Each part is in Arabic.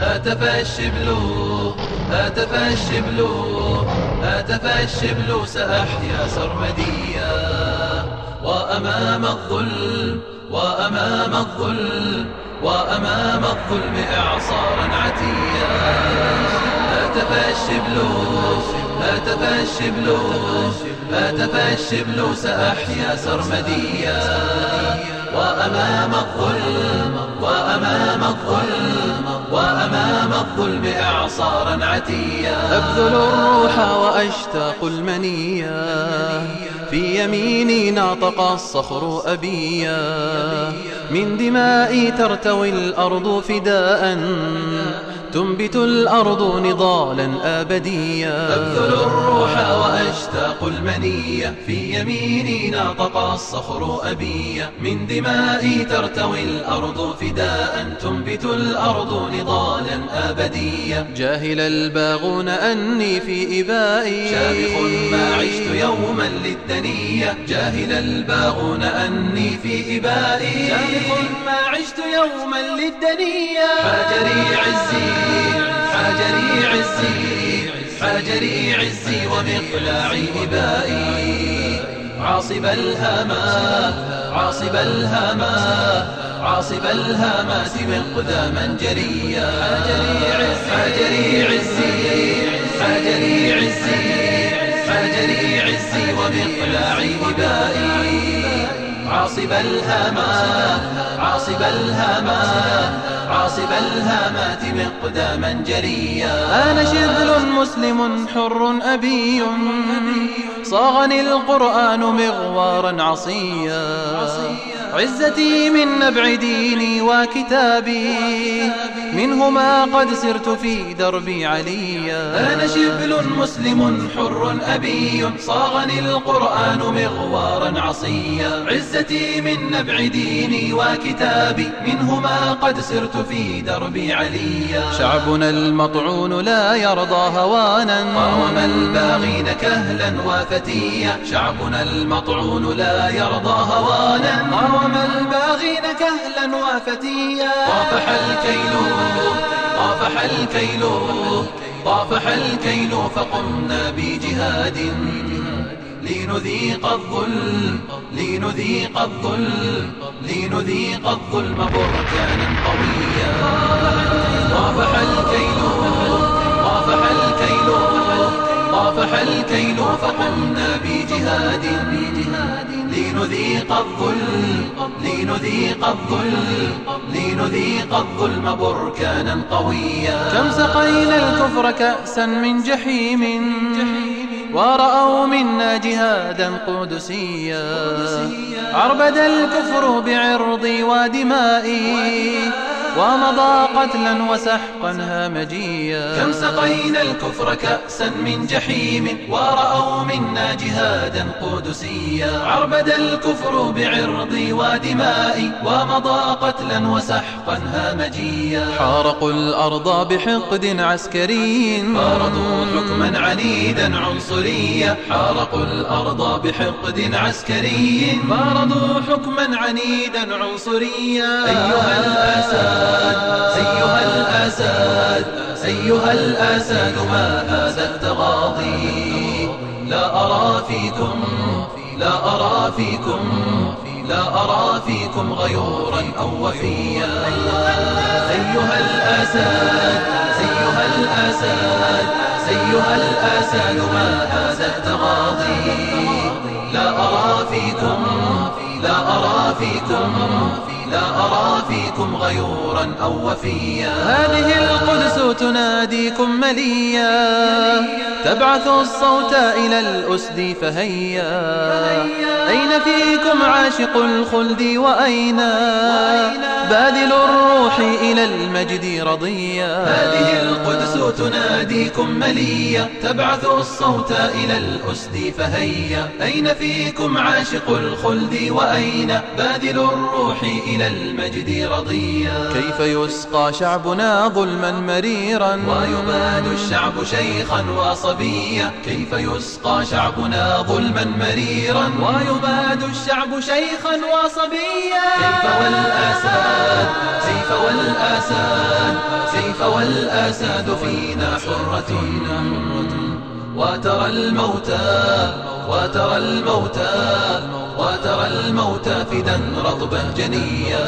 هتف الشبل هتف الشبل هتف الشبل سأحيا سرمديا. وأمام الظلم وأمام الظلم وأمام الظلم إعصارا عتيا. هتف الشبل هتف الشبل هتف الشبل سأحيا سرمديا. وأمام الظلم وأمام الظلم وأمام الظلم أعصارا عتيا. أبذل الروح وأشتاق المنيا. في يميني ناطق الصخر أبيا. من دمائي ترتوي الأرض فداء. تنبت الأرض نضالا أبديا. أبذل الروح وأشتاق المنية. في يميني ناطق الصخر أبيا. من دمائي ترتوي الأرض فداء. تنبت الأرض نضالا أبديا. جاهل الباغون أني في إبائي. شامخ ما عشت يوما للدنيا. المدنية جاهل الباغون أني في إبائي شامخ ما عشت يوما للدنيا. حاجري عزي حاجري عزي حاجري عزي ومقلاعي إبائي. عاصب الهما عاصب الهما عاصب الهامات مقداما جريا حاجري عزي حاجري عزي حاجري عزي. بسري عزي ومقلاعي إبائي. عاصب الهما عاصب الهما عاصب الهامات مقداما جريا. أنا شبل مسلم حر أبي صاغني القرآن مغوارا عصيا. عزتي من نبع ديني وكتابي منهما قد سرت في دربي عليا أنا شبل مسلم حر أبي صاغني القرآن مغوارا عصيا. عزتي من نبع ديني وكتابي منهما قد سرت في دربي عليا شعبنا المطعون لا يرضى هوانا. قاوم الباغين كهلا وفتيا. شعبنا المطعون لا يرضى هوانا. قاوم الباغين كهلا وفتيا. طافح الكيل طافح الكيل طافح الكيل فقمنا بجهاد. لنذيق الظل لنذيق الظل لنذيق الظلم بركانا قويا. الليل وفقنا بجهاد لنذيق الظلم لنذيق الظلم لنذيق الظلم بركانا قويا. كم سقينا الكفر كأسا من جحيم ورأوا منا جهادا قدسيا. عربد الكفر بعرضي ودمائي ومضى قتلا وسحقا هامجيا. كم سقينا الكفر كأسا من جحيم ورأوا منا جهادا قدسيا. عربد الكفر بعرضي ودمائي ومضى قتلا وسحقا هامجيا. حارقوا الأرض بحقد عسكري فارضوا حكما عنيدا عنصريا. حارقوا الأرض بحقد عسكري فارضوا حكما عنيدا عنصريا. أيها الأساس أيها الأسد أيها الأسد ما هذا التغاضي لا أرى فيكم لا أرى فيكم لا أرى فيكم غيورا أو وفيا. أيها الأسد أيها الأسد أيها الأسد ما هذا التغاضي لا أرى فيكم لا أرى فيكم لا أرى فيكم غيورا أو وفيا. هذه القدس تناديكم مليا. تبعث الصوت إلى الأسد فهيا. أين فيكم عاشق الخلد وأين باذل الروح إلى المجد رضيا. هذه القدس تناديكم مليا. تبعث الصوت إلى الأسد فهيا. أين فيكم عاشق الخلد وأين أين باذل الروح إلى المجد رضيا؟ كيف يسقى شعبنا ظلما مريرا؟ ويباد الشعب شيخا وصبيا. كيف يسقى شعبنا ظلما مريرا؟ ويباد الشعب شيخا وصبيا. كيف والأساد كيف والأساد كيف والأساد فينا حرة. وترى الموتى وترى الموتى مولدا رطبا جنيا.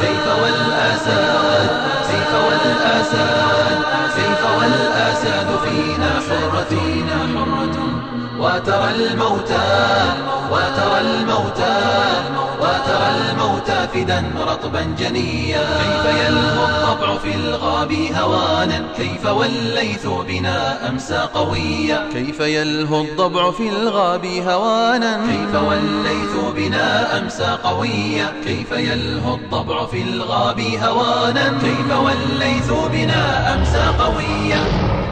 سيف والأساد سيف والأساد سيف والأساد فينا حرتنا حرة وترى الموتى وترى الموتى الموت فدا رطبا جنيا. كيف يلهو الطبع في الغاب هوانا. كيف والليث بنا أمسى قويا. كيف يلهو الضبع في الغاب هوانا. كيف والليث بنا أمسى قويا. كيف يلهو الضبع في الغاب هوانا. كيف والليث بنا أمسى قويا.